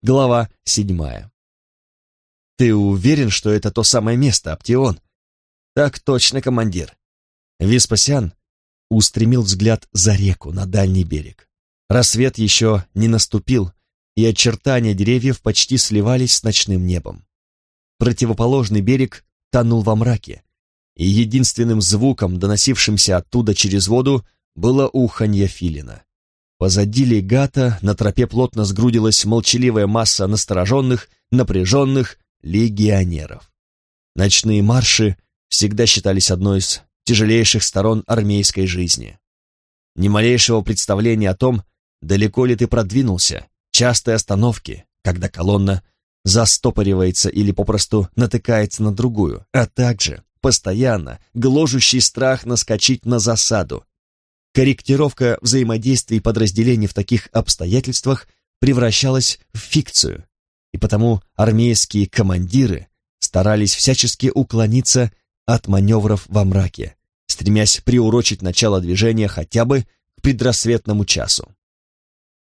Глава седьмая. «Ты уверен, что это то самое место, Аптеон?» «Так точно, командир». Веспасиан устремил взгляд за реку на дальний берег. Рассвет еще не наступил, и очертания деревьев почти сливались с ночным небом. Противоположный берег тонул во мраке, и единственным звуком, доносившимся оттуда через воду, было уханье филина. Позади легата на тропе плотно сгрудилась молчаливая масса настороженных, напряженных легионеров. Ночные марши всегда считались одной из тяжелейших сторон армейской жизни. Ни малейшего представления о том, далеко ли ты продвинулся, частые остановки, когда колонна застопоривается или попросту натыкается на другую, а также постоянно гложущий страх наскочить на засаду, Корректировка взаимодействий подразделений в таких обстоятельствах превращалась в фикцию, и потому армейские командиры старались всячески уклониться от маневров во мраке, стремясь приурочить начало движения хотя бы к предрассветному часу.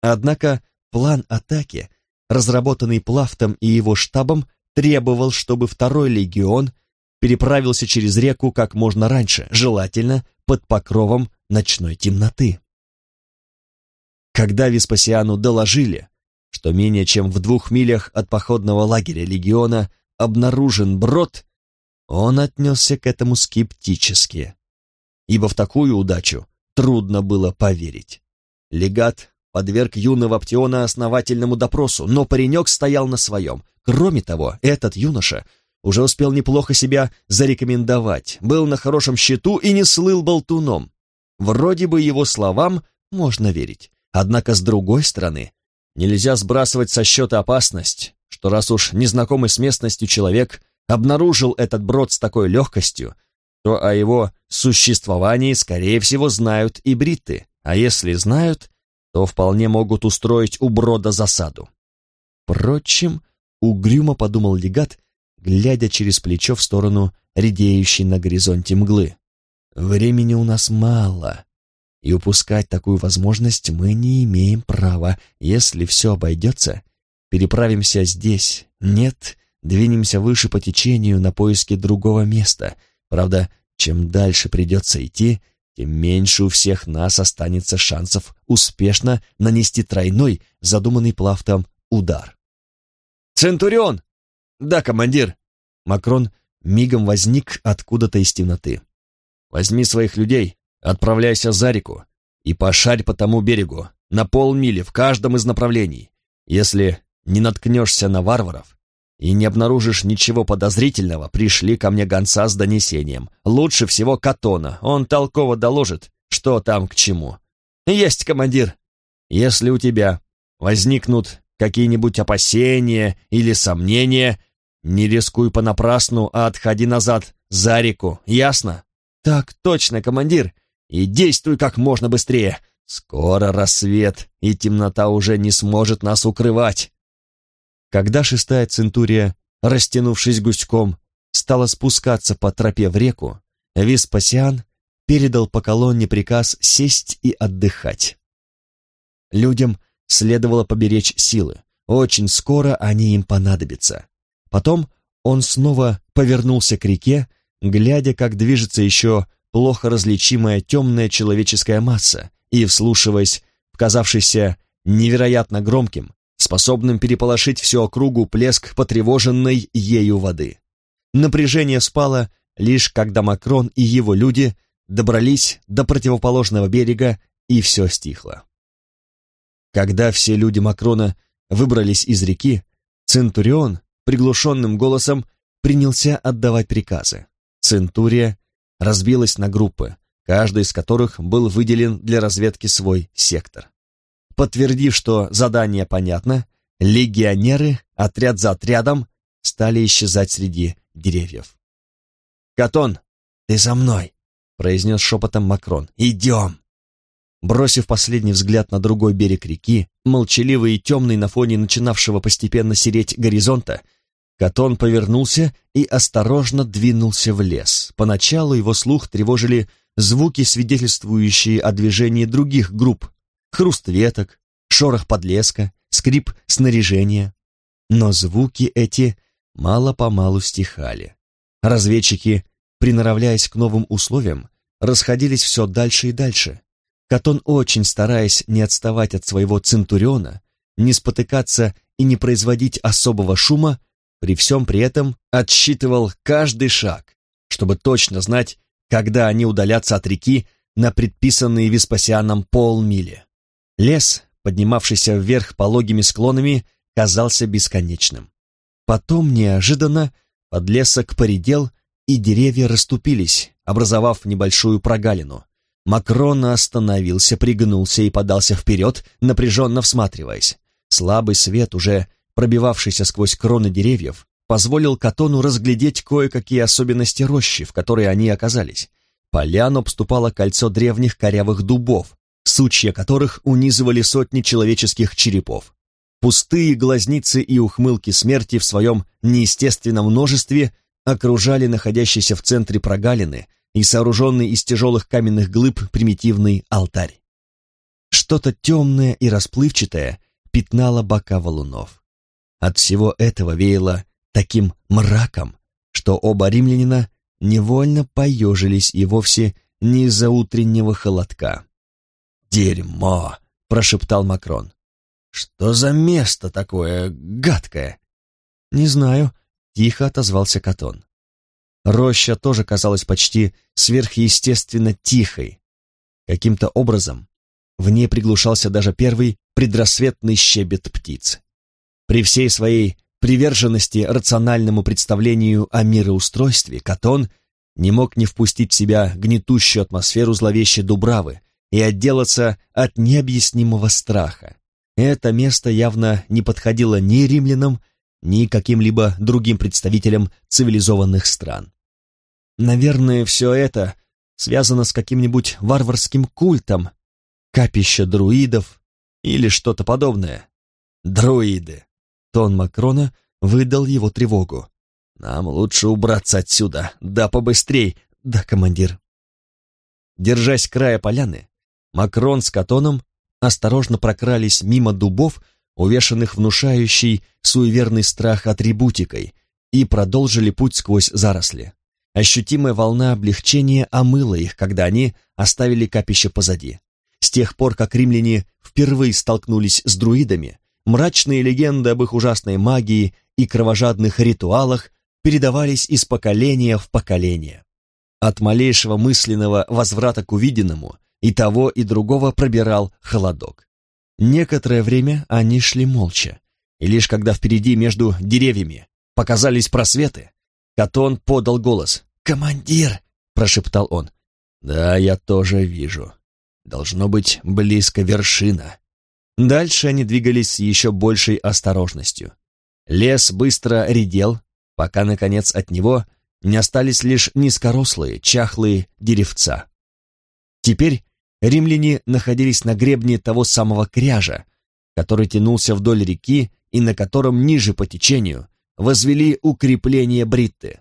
Однако план атаки, разработанный Плафтом и его штабом, требовал, чтобы второй легион переправился через реку как можно раньше, желательно под покровом ночной темноты. Когда Веспасиану доложили, что менее чем в двух милях от походного лагеря легиона обнаружен брод, он отнесся к этому скептически, ибо в такую удачу трудно было поверить. Легат подверг юного Аптеона основательному допросу, но паренек стоял на своем. Кроме того, этот юноша уже успел неплохо себя зарекомендовать, был на хорошем счету и не слыл болтуном. Вроде бы его словам можно верить, однако с другой стороны, нельзя сбрасывать со счета опасность, что раз уж незнакомый с местностью человек обнаружил этот брод с такой легкостью, то о его существовании, скорее всего, знают и бритты, а если знают, то вполне могут устроить у брода засаду. Впрочем, угрюмо подумал легат, глядя через плечо в сторону редеющей на горизонте мглы. «Времени у нас мало, и упускать такую возможность мы не имеем права. Если все обойдется, переправимся здесь. Нет, двинемся выше по течению на поиски другого места. Правда, чем дальше придется идти, тем меньше у всех нас останется шансов успешно нанести тройной, задуманный Плафтом, удар. «Центурион!» «Да, командир!» Макрон мигом возник откуда-то из темноты. «Возьми своих людей, отправляйся за реку и пошарь по тому берегу, на полмили в каждом из направлений. Если не наткнешься на варваров и не обнаружишь ничего подозрительного, пришли ко мне гонца с донесением. Лучше всего Катона, он толково доложит, что там к чему. Есть, командир. Если у тебя возникнут какие-нибудь опасения или сомнения, не рискуй понапрасну, а отходи назад, за реку, ясно? Так точно, командир. И действуй как можно быстрее. Скоро рассвет, и темнота уже не сможет нас укрывать. Когда шестая центурия, растянувшись гуськом, стала спускаться по тропе в реку, Веспасиан передал по колонне приказ сесть и отдыхать. Людям следовало поберечь силы. Очень скоро они им понадобятся. Потом он снова повернулся к реке, глядя, как движется еще плохо различимая темная человеческая масса, и вслушиваясь в казавшийся невероятно громким, способным переполошить всю округу плеск потревоженной ею воды. Напряжение спало лишь когда Макрон и его люди добрались до противоположного берега, и все стихло. Когда все люди Макрона выбрались из реки, Центурион приглушенным голосом принялся отдавать приказы. Центурия разбилась на группы, каждый из которых был выделен для разведки свой сектор. Подтвердив, что задание понятно, легионеры, отряд за отрядом, стали исчезать среди деревьев. «Катон, ты за мной!» — произнес шепотом Макрон. «Идем!» Бросив последний взгляд на другой берег реки, молчаливый и темный на фоне начинавшего постепенно сереть горизонта, Катон повернулся и осторожно двинулся в лес. Поначалу его слух тревожили звуки, свидетельствующие о движении других групп. Хруст веток, шорох подлеска, скрип снаряжения. Но звуки эти мало-помалу стихали. Разведчики, приноравляясь к новым условиям, расходились все дальше и дальше. Катон, очень стараясь не отставать от своего центуриона, не спотыкаться и не производить особого шума, при всем при этом отсчитывал каждый шаг, чтобы точно знать, когда они удалятся от реки на предписанные Веспасианом полмили. Лес, поднимавшийся вверх пологими склонами, казался бесконечным. Потом неожиданно подлесок поредел, и деревья расступились, образовав небольшую прогалину. Макрон остановился, пригнулся и подался вперед, напряженно всматриваясь. Слабый свет, уже пробивавшийся сквозь кроны деревьев, позволил Катону разглядеть кое-какие особенности рощи, в которой они оказались. Поляну обступало кольцо древних корявых дубов, сучья которых унизывали сотни человеческих черепов. Пустые глазницы и ухмылки смерти в своем неестественном множестве окружали находящийся в центре прогалины и сооруженный из тяжелых каменных глыб примитивный алтарь. Что-то темное и расплывчатое пятнало бока валунов. От всего этого веяло таким мраком, что оба римлянина невольно поежились и вовсе не из-за утреннего холодка. «Дерьмо!» — прошептал Макрон. «Что за место такое гадкое?» «Не знаю», — тихо отозвался Катон. Роща тоже казалась почти сверхъестественно тихой. Каким-то образом в ней приглушался даже первый предрассветный щебет птиц. При всей своей приверженности рациональному представлению о мироустройстве Катон не мог не впустить в себя гнетущую атмосферу зловещей Дубравы и отделаться от необъяснимого страха. Это место явно не подходило ни римлянам, ни каким-либо другим представителям цивилизованных стран. Наверное, все это связано с каким-нибудь варварским культом, капище друидов или что-то подобное. Друиды. Тон Макрона выдал его тревогу. Нам лучше убраться отсюда, да побыстрей, да, командир. Держась края поляны, Макрон с Катоном осторожно прокрались мимо дубов, увешанных внушающей суеверный страх атрибутикой, и продолжили путь сквозь заросли. Ощутимая волна облегчения омыла их, когда они оставили капище позади. С тех пор, как римляне впервые столкнулись с друидами, мрачные легенды об их ужасной магии и кровожадных ритуалах передавались из поколения в поколение. От малейшего мысленного возврата к увиденному и того, и другого пробирал холодок. Некоторое время они шли молча, и лишь когда впереди между деревьями показались просветы, Катон подал голос. «Командир!» — прошептал он. «Да, я тоже вижу. Должно быть близко вершина». Дальше они двигались с еще большей осторожностью. Лес быстро редел, пока, наконец, от него не остались лишь низкорослые, чахлые деревца. Теперь римляне находились на гребне того самого кряжа, который тянулся вдоль реки и на котором ниже по течению возвели укрепление Бритты.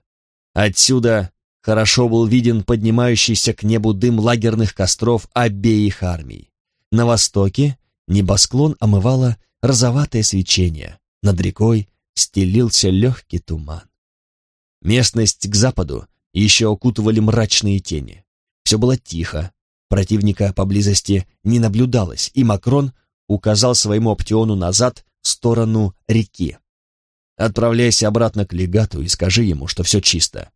Отсюда хорошо был виден поднимающийся к небу дым лагерных костров обеих армий. На востоке небосклон омывало розоватое свечение, над рекой стелился легкий туман. Местность к западу еще окутывали мрачные тени. Все было тихо, Противника поблизости не наблюдалось, и Макрон указал своему оптиону назад в сторону реки. «Отправляйся обратно к легату и скажи ему, что все чисто.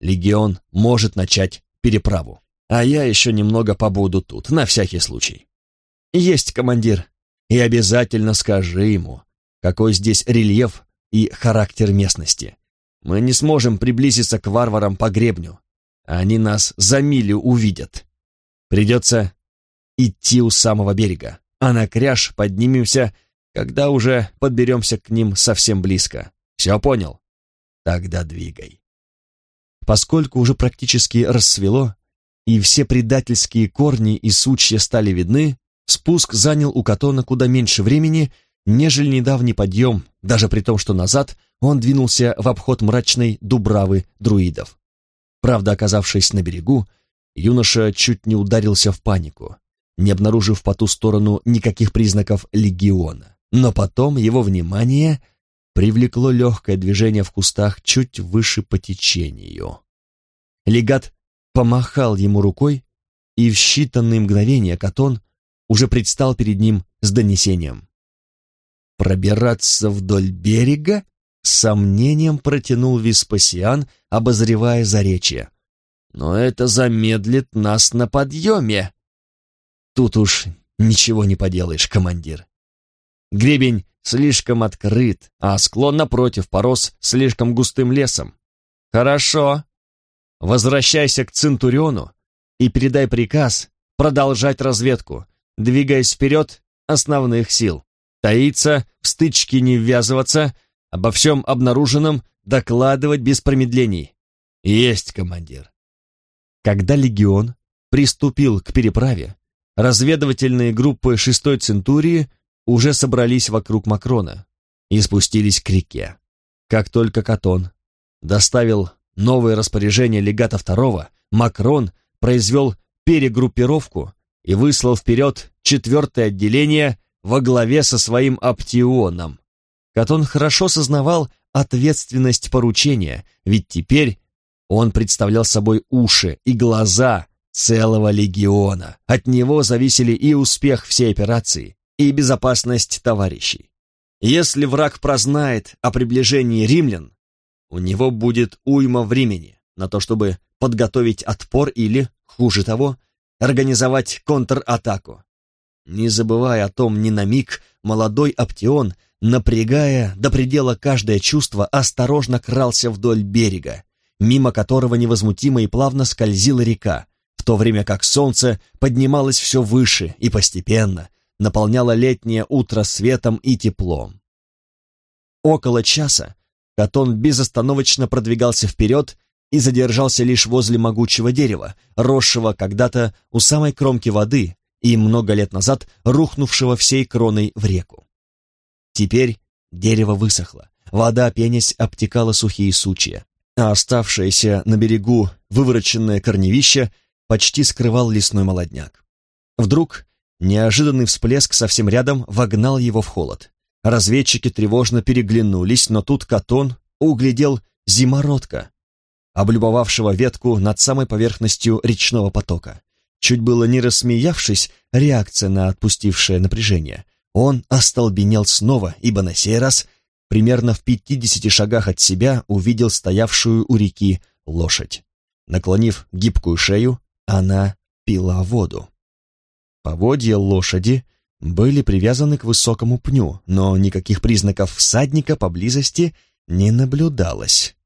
Легион может начать переправу, а я еще немного побуду тут, на всякий случай». «Есть, командир, и обязательно скажи ему, какой здесь рельеф и характер местности. Мы не сможем приблизиться к варварам по гребню, они нас за милю увидят». Придется идти у самого берега, а на кряж поднимемся, когда уже подберемся к ним совсем близко. Все понял? Тогда двигай. Поскольку уже практически рассвело, и все предательские корни и сучья стали видны, спуск занял у Катона куда меньше времени, нежели недавний подъем, даже при том, что назад он двинулся в обход мрачной дубравы друидов. Правда, оказавшись на берегу, Юноша чуть не ударился в панику, не обнаружив по ту сторону никаких признаков легиона. Но потом его внимание привлекло легкое движение в кустах чуть выше по течению. Легат помахал ему рукой, и в считанные мгновения Катон уже предстал перед ним с донесением. «Пробираться вдоль берега?» — сомнением протянул Веспасиан, обозревая заречье. «Но это замедлит нас на подъеме!» «Тут уж ничего не поделаешь, командир. Гребень слишком открыт, а склон, напротив, порос слишком густым лесом. Хорошо. Возвращайся к Центуриону и передай приказ продолжать разведку, двигаясь вперед основных сил. Таиться, в стычки не ввязываться, обо всем обнаруженном докладывать без промедлений. Есть, командир. Когда легион приступил к переправе, разведывательные группы шестой Центурии уже собрались вокруг Макрона и спустились к реке. Как только Катон доставил новое распоряжение легата второго, Макрон произвел перегруппировку и выслал вперед четвертое отделение во главе со своим Аптионом. Катон хорошо сознавал ответственность поручения, ведь теперь он представлял собой уши и глаза целого легиона. От него зависели и успех всей операции, и безопасность товарищей. Если враг прознает о приближении римлян, у него будет уйма времени на то, чтобы подготовить отпор или, хуже того, организовать контратаку. Не забывая о том ни на миг, молодой Аптеон, напрягая до предела каждое чувство, осторожно крался вдоль берега, мимо которого невозмутимо и плавно скользила река, в то время как солнце поднималось все выше и постепенно, наполняло летнее утро светом и теплом. Около часа Катон безостановочно продвигался вперед и задержался лишь возле могучего дерева, росшего когда-то у самой кромки воды и много лет назад рухнувшего всей кроной в реку. Теперь дерево высохло, вода, пенясь, обтекала сухие сучья, а оставшееся на берегу вывороченное корневище почти скрывал лесной молодняк. Вдруг Неожиданный всплеск совсем рядом вогнал его в холод. Разведчики тревожно переглянулись, но тут Катон углядел зимородка, облюбовавшего ветку над самой поверхностью речного потока. Чуть было не рассмеявшись, реакция на отпустившее напряжение. Он остолбенел снова, ибо на сей раз, примерно в пятидесяти шагах от себя, увидел стоявшую у реки лошадь. Наклонив гибкую шею, она пила воду. Поводья лошади были привязаны к высокому пню, но никаких признаков всадника поблизости не наблюдалось.